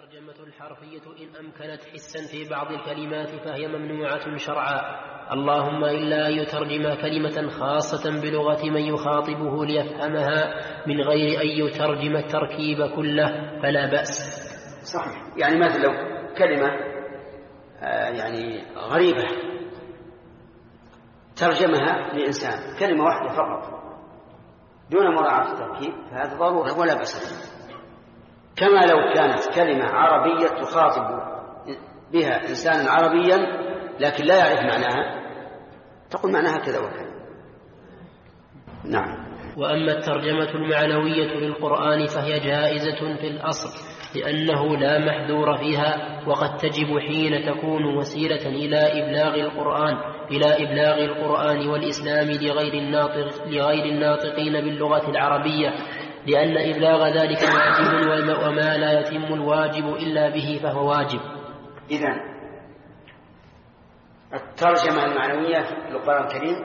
الترجمة الحرفية إن أمكنت حسا في بعض الكلمات فهي ممنوعة شرعا. اللهم إلا أن يترجم كلمة خاصة بلغة من يخاطبه ليفهمها من غير أن يترجم التركيب كله فلا بأس. صحيح. يعني مثلا لو كلمة آه، يعني غريبة ترجمها لإنسان كلمة واحدة فقط دون مراعاة التركيب فهذا ضرورة ولا بأس كما لو كانت كلمة عربية تخاطب بها إنسانا عربيا لكن لا يعرف معناها تقول معناها كذا وكذا. نعم. وأما الترجمة المعنوية للقرآن فهي جائزة في الأصل لأنه لا محذور فيها وقد تجب حين تكون وسيلة إلى إبلاغ القرآن إلى إبلاغ القرآن والإسلام لغير الناطق لغير الناطقين باللغة العربية. لأن إبلاغ ذلك واجب وما لا يتم الواجب إلا به فهو واجب. إذا الترجمة المعنوية في القرآن الكريم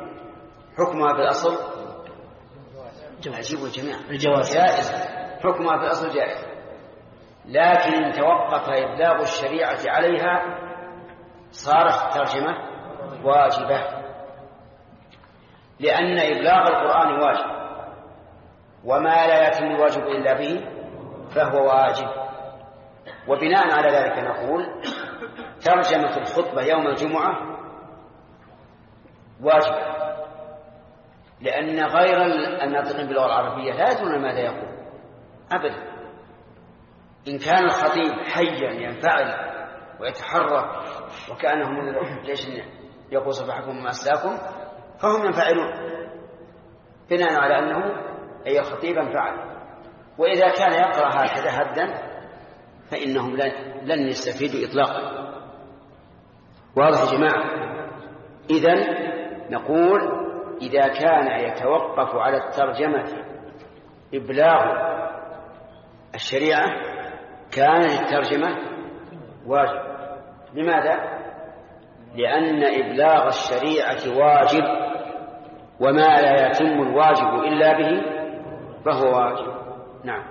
حكمها في الأصل عجيب الجميع. الجواز جائز. حكمها في الأصل جائز. لكن إن توقف إبلاغ الشريعة عليها صارت الترجمة واجبة. لأن إبلاغ القرآن واجب. وما لا يتم الواجب إلا به فهو واجب. وبناء على ذلك نقول ترجمة الخطبة يوم الجمعة واجب لأن غير الناطقين باللغة العربية لا يدرون ماذا يقول أبدا. إن كان الخطيب حيا ينفعل ويتحرك وكأنه من ليش يقول صباحكم ما أسلاكم فهم ينفعلون. بناء على أنه أي خطيبا فعل. وإذا كان يقرأ هكذا هدا فإنهم لن يستفيدوا إطلاقا. واضح جماعة؟ إذا نقول إذا كان يتوقف على الترجمة إبلاغ الشريعة كانت الترجمة واجب. لماذا؟ لأن إبلاغ الشريعة واجب وما لا يتم الواجب إلا به. فهو واجب. نعم.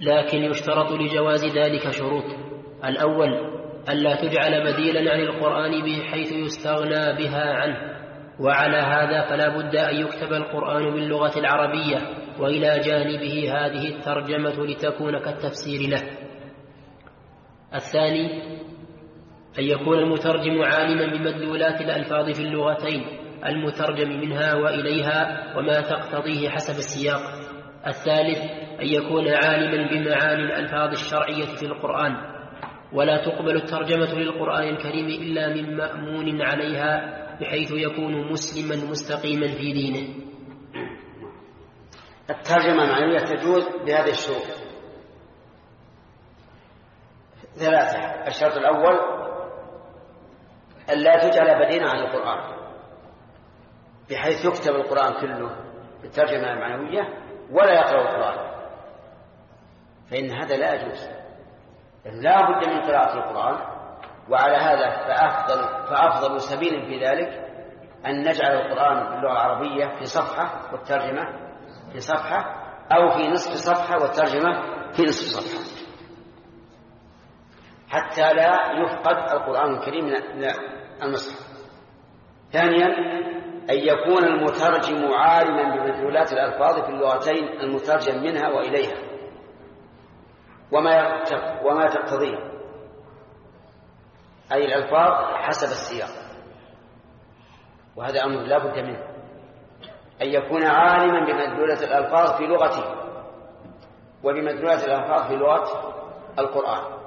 لكن يشترط لجواز ذلك شروط. الأول ألا تجعل بديلا عن القرآن بحيث يستغنى بها عنه. وعلى هذا فلا بد أن يكتب القرآن باللغة العربية وإلى جانبه هذه الترجمة لتكون كالتفسير له. الثاني أن يكون المترجم عالما بمدلولات الألفاظ في اللغتين. المترجم منها وإليها وما تقتضيه حسب السياق. الثالث أن يكون عالما بمعاني الألفاظ الشرعية في القرآن. ولا تقبل الترجمة للقرآن الكريم إلا من مأمون عليها بحيث يكون مسلما مستقيما في دينه. الترجمة المعنوية تجوز بهذه الشروط. ثلاثة الشرط الأول أن لا تجعل بدينا عن القرآن. بحيث يكتب القرآن كله بالترجمة المعنوية ولا يقرأ القرآن فإن هذا لا يجوز. لا بد من قراءة القرآن وعلى هذا فأفضل, فأفضل سبيل في ذلك أن نجعل القرآن باللغة العربية في صفحة والترجمة في صفحة أو في نصف صفحة والترجمة في نصف صفحة. حتى لا يفقد القرآن الكريم من المصحف. ثانيا أن يكون المترجم عالما بمدلولات الألفاظ في اللغتين المترجم منها وإليها. وما وما تقتضيه. أي الألفاظ حسب السياق. وهذا أمر لا بد منه. أن يكون عالما بمدلولة الألفاظ في لغته وبمدلولة الألفاظ في لغة القرآن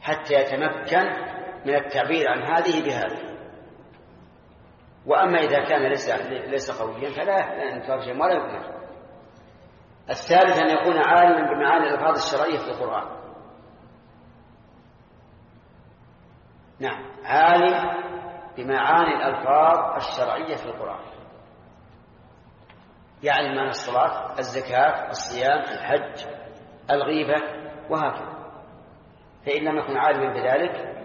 حتى يتمكن من التعبير عن هذه بهذه. وأما إذا كان ليس ليس قويا فلا نترجم ولا يكون الثالث أن يكون عالما بمعاني الألفاظ الشرعية في القرآن. نعم. عالم بمعاني الألفاظ الشرعية في القرآن. يعني معنى الصلاة الزكاة الصيام الحج الغيبة وهكذا. فإن لم يكن عالما بذلك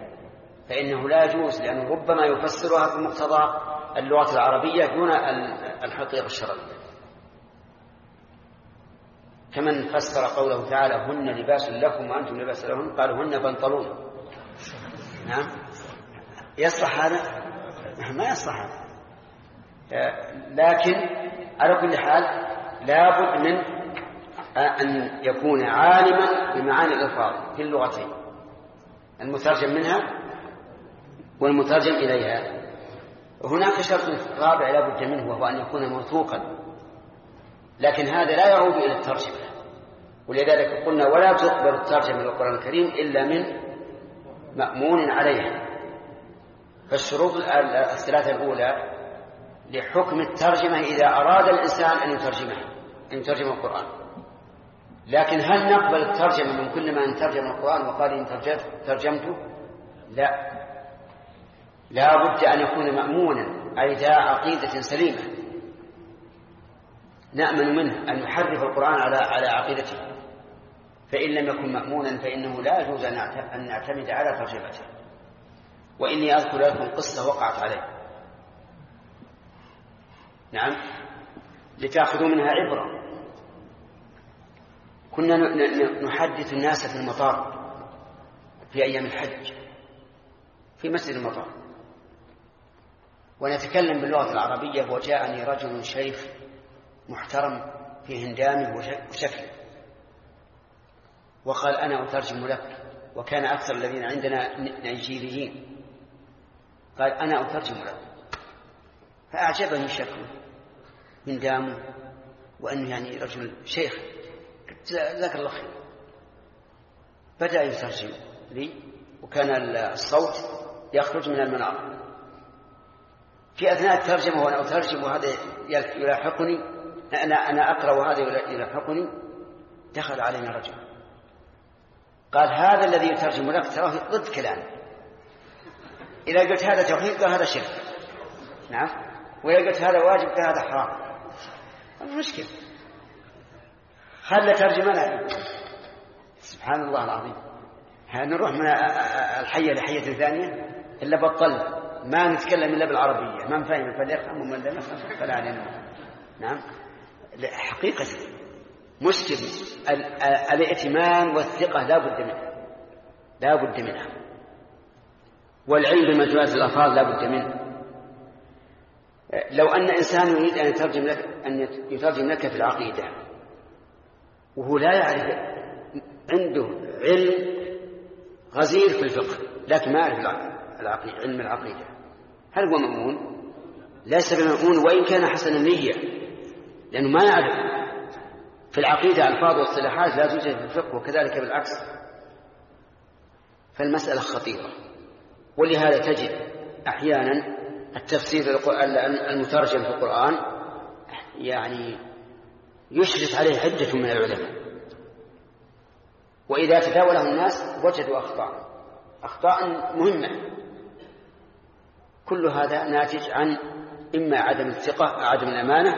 فإنه لا يجوز لأنه ربما يفسرها بمقتضى اللغة العربية دون الحقيقة الشرعية. كمن فسر قوله تعالى هن لباس لكم وأنتم لباس لهن قالوا هن بنطلون. نعم. يصلح هذا؟ ما يصلح هذا. لكن على كل حال لابد من أن يكون عالما بمعاني الألفاظ في اللغتين. المترجم منها والمترجم إليها. هناك شرط رابع لا بد منه وهو أن يكون موثوقا. لكن هذا لا يعود إلى الترجمة. ولذلك قلنا ولا تقبل الترجمة للقرآن الكريم إلا من مأمون عليها. فالشروط الثلاثة الأولى لحكم الترجمة إذا أراد الإنسان أن يترجمها أن يترجم القرآن. لكن هل نقبل الترجمة من كل من ترجم القرآن وقال إن ترجمته لا. لا بد أن يكون مأمونا أي ذا عقيدة سليمة. نأمن منه أن يحرف القرآن على على عقيدته. فإن لم يكن مأمونا فإنه لا يجوز أن نعتمد على ترجمته. وإني أذكر لكم قصة وقعت عليه. نعم. لتأخذوا منها عبرة. كنا نحدث الناس في المطار في أيام الحج. في مسجد المطار. ونتكلم باللغة العربية وجاءني رجل شيخ محترم في هندامه وشكله. وقال أنا أترجم لك وكان أكثر الذين عندنا نيجيريين. قال أنا أترجم لك. فأعجبني شكله هندامه وأنه يعني رجل شيخ. ذاك الله خير. بدأ يترجم لي وكان الصوت يخرج من المنار في أثناء الترجمة وأنا أترجم وهذا يلاحقني أنا أنا أقرأ وهذا يلحقني دخل علينا رجل. قال هذا الذي يترجم لك تراه ضد كلامي إذا قلت هذا توحيد قال هذا شرك؟ نعم. وإذا قلت هذا واجب قال هذا حرام؟ مشكلة. خل ترجمة سبحان الله العظيم. نروح من الحية لحية ثانية؟ إلا بطل ما نتكلم إلا بالعربية. من فهم فليفهم ومن لم يفهم فلا علينا نعم. حقيقة. مسلم الائتمان والثقة لا بد منها لا بد منها. والعلم بمجموعة الألفاظ لا بد منه. لو أن إنسان يريد أن يترجم لك أن يترجم لك في العقيدة وهو لا يعرف عنده علم غزير في الفقه لكن ما يعرف العقيدة. علم العقيدة. هل هو مأمون؟ ليس بمأمون وإن كان حسن النية لأنه ما يعرف. في العقيدة ألفاظ واصطلاحات لا توجد في الفقه وكذلك بالعكس. فالمسألة خطيرة. ولهذا تجد أحيانا التفسير المترجم في القرآن يعني يشرف عليه حجة من العلماء. وإذا تداوله الناس وجدوا أخطاء. أخطاء مهمة. كل هذا ناتج عن إما عدم الثقة عدم الأمانة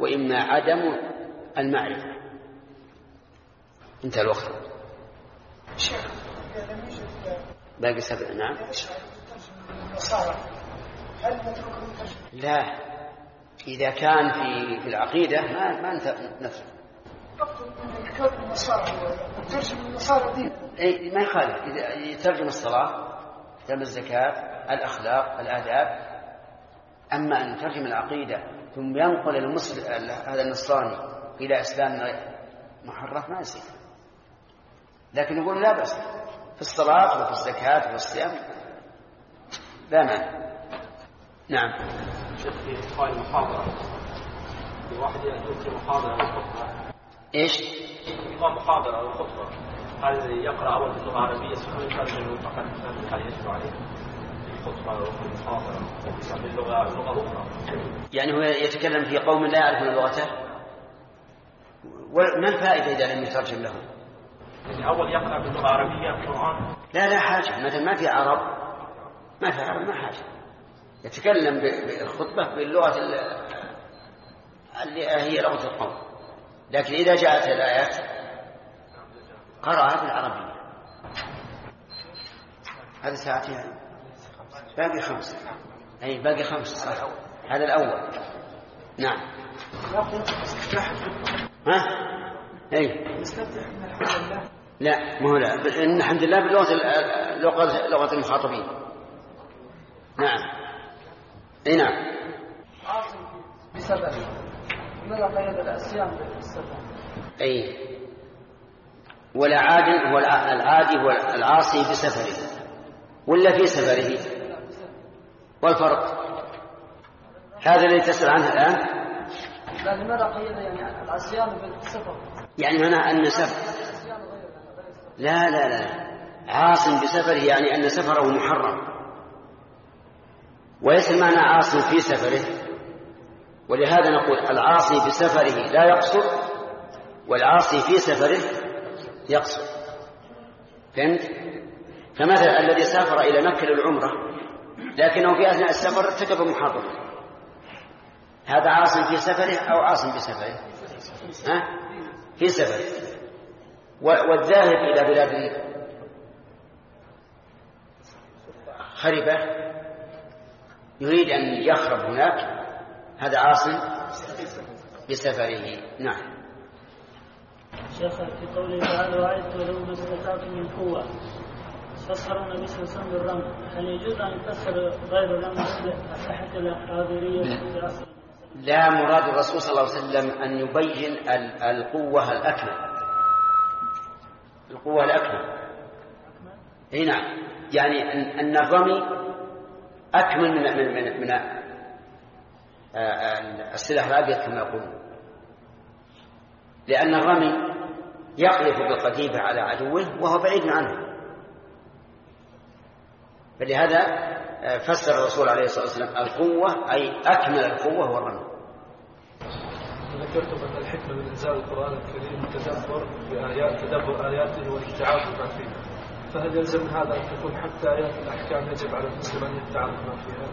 وإما عدم المعرفة. انتهى الوقت. باقي سبع نعم. لا. إذا كان في في العقيدة ما ما أنت نفسه أي ما يخالف. إذا يترجم الصلاة. يترجم الزكاة الأخلاق الآداب. أما أن يترجم العقيدة ثم ينقل المسلم هذا النصراني إلى إسلام محرف ما يصير. لكن يقول لا بأس. في الصلاة وفي الزكاة وفي الصيام. لا مانع. نعم. شيخ في قال محاضرة في واحد يأتي محاضرة أو خطبة إيش؟ نظام محاضرة أو خطبة هل يقرأ أول في اللغة العربية ثم يترجم فقط هل يجب عليه؟ يعني هو يتكلم في قوم لا يعرفون لغته؟ ما الفائدة إذا لم يترجم لهم يعني أول يقرأ باللغة العربية القرآن؟ لا لا حاجة. مثلا ما في عرب ما في عرب ما حاجة. يتكلم بالخطبة باللغة اللي هي لغة القوم. لكن إذا جاءت الآيات قرأها بالعربية هذا ساعتين باقي خمس. أي باقي خمس صح. هذا الأول. نعم. ها؟ أي. لا ما هو لا. إن الحمد لله بلغة لغة لغة المخاطبين. نعم. أي نعم. بسبب. لماذا قيد الصيام بالسفر؟ اي والعادي هو العادي هو العاصي بسفره. ولا في سفره؟ والفرق. هذا الذي تسأل عنه الآن؟ لا لماذا قيد يعني العصيان بالسفر؟ يعني معناه أن سفر لا لا لا. عاص بسفره يعني أن سفره محرم. وليس المعنى عاص في سفره. ولهذا نقول العاصي بسفره لا يقصر والعاصي في سفره يقصر فهمت؟ فمثلا الذي سافر إلى مكة للعمرة لكنه في أثناء السفر ارتكب محرم هذا عاص في سفره أو عاص بسفره؟ ها؟ في سفره. والذاهب إلى بلاد خربة. يريد أن يخرب هناك. هذا عاص بسفره. نعم. شيخ في قوله تعالى ولو ما استطعتم من قوة فسر النبي صلى الله عليه وسلم بالرمل. هل يجوز أن يفسر غير الرمل الحاضرية في عصر لا. مراد الرسول صلى الله عليه وسلم أن يبين القوة الأكمل. القوة الأكمل. إي نعم. يعني أن الرمي أكمل من من من, من السلاح الأبيض كما يقولون. لأن الرمي يقذف بالقذيفة على عدوه وهو بعيد عنه. فلهذا فسر الرسول عليه الصلاة والسلام القوة أي أكمل القوة هو الرمي. ذكرتم أن الحكمة من إنزال القرآن الكريم التدبر بآيات تدبر آياته والابتعاث بما فيها. فهل يلزم هذا أن تكون حتى آيات الأحكام يجب على المسلم أن يتعرف ما فيها؟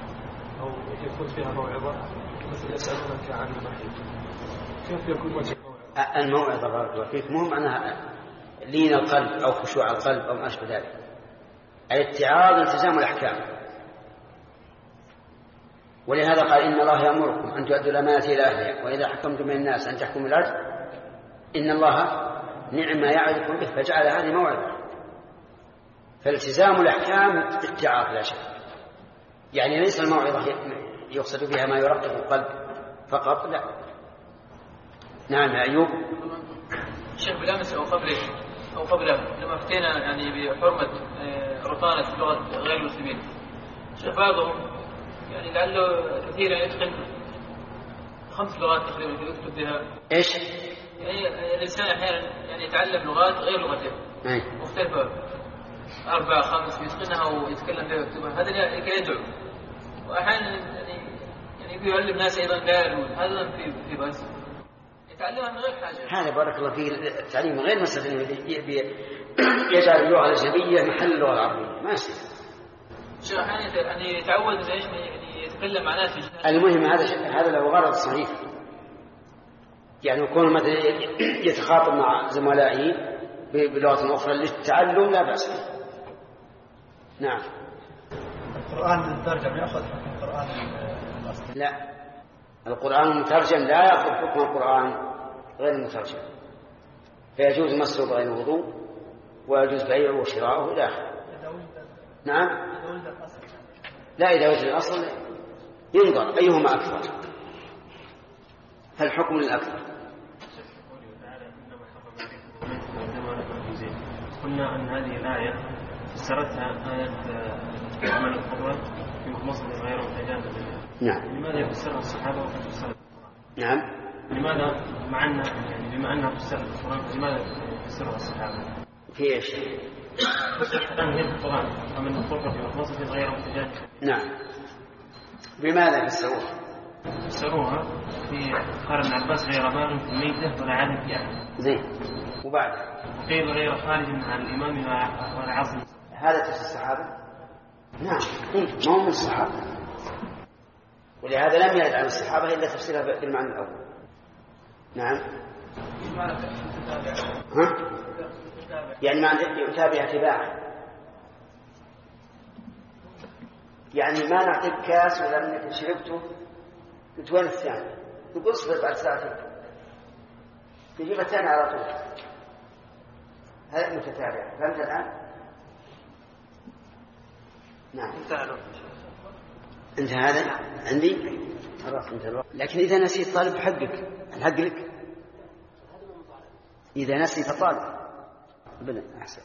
أو يكون فيها موعظة؟ مثل يسألونك عن المحيط. كيف يكون وجه الموعظة؟ بارك الله فيك. مو معناها لين القلب أو خشوع القلب أو ما أشبه ذلك. الاتعاظ التزام الأحكام. ولهذا قال إن الله يأمركم أن تؤدوا الأمانة إلى أهلها. وإذا حكمتم بين الناس أن تحكموا العدل إن الله نعم ما يعظكم به فجعل هذه موعظة. فالتزام الأحكام اتعاظ لا شك. يعني ليس الموعظة يقصد بها ما يرقق القلب فقط لا. نعم يا أيوب. شيخ بالأمس أو قبله أو قبله لما أفتينا يعني بحرمة رطانة لغة غير المسلمين شيخ بعضهم يعني لعله كثيرا يتقن خمس لغات تقريبا يكتب بها. إيش؟ يعني الإنسان أحيانا يعني يتعلم لغات غير لغته. مختلفة. أربع خمس يتقنها ويتكلم بها ويكتبها. هذا لكي يدعو. واحيانا يعني يعني يعلم الناس أيضا لا يعلمون. هذا في في بس يتعلمها من غير حاجة. هذا بارك الله فيه التعليم غير مسألة يجعل اللغة الأجنبية محل اللغة العربية. ما يصير شيخ يعني يتعود يعني يتكلم مع ناس المهم هذا هذا له غرض صحيح. يعني يكون مثلا يتخاطب مع زملائه بلغة أخرى للتعلم لا بأس به. نعم. يأخذ حكم القرآن. الأصلي لا. القرآن المترجم لا يأخذ حكم القرآن غير المترجم فيجوز مسه بغير وضوء ويجوز بيعه وشراؤه إلى آخره. نعم؟ لا إذا وجد الأصل ينظر أيهما أكثر. فالحكم للأكثر قلنا أن هذه الآية فسرتها آية عمل القدوة في مصر غير محتاجات نعم. لماذا يفسرها الصحابة وقد فسرت نعم. لماذا مع أن يعني بما أنها فسرت القرآن لماذا يفسرها الصحابة؟ في إيش؟ هي في القرآن ومن القدوة في مصر غير نعم. بماذا فسروها؟ فسروها في قال ابن عباس غير باغ في الميتة ولا عاد في أحد. زين. وبعد وقيل غير خارج عن الإمام ولا عاصم هذا تفسير الصحابة؟ نعم ما هو من الصحابة. ولهذا لم يرد عن الصحابة إلا تفسيرها بالمعنى الأول. نعم. ها؟ يعني معنى يتابع تباعا يعني ما نعطيك كاس ولا إنك شربته قلت وين الثاني؟ يقول اصبر بعد ساعتين تجيبتان على طول. هذا متتابعة فهمت الآن؟ نعم. انتهى هذا عندي؟ لكن إذا نسيت طالب حقك الحق لك. إذا نسي فطالب ابدا أحسن.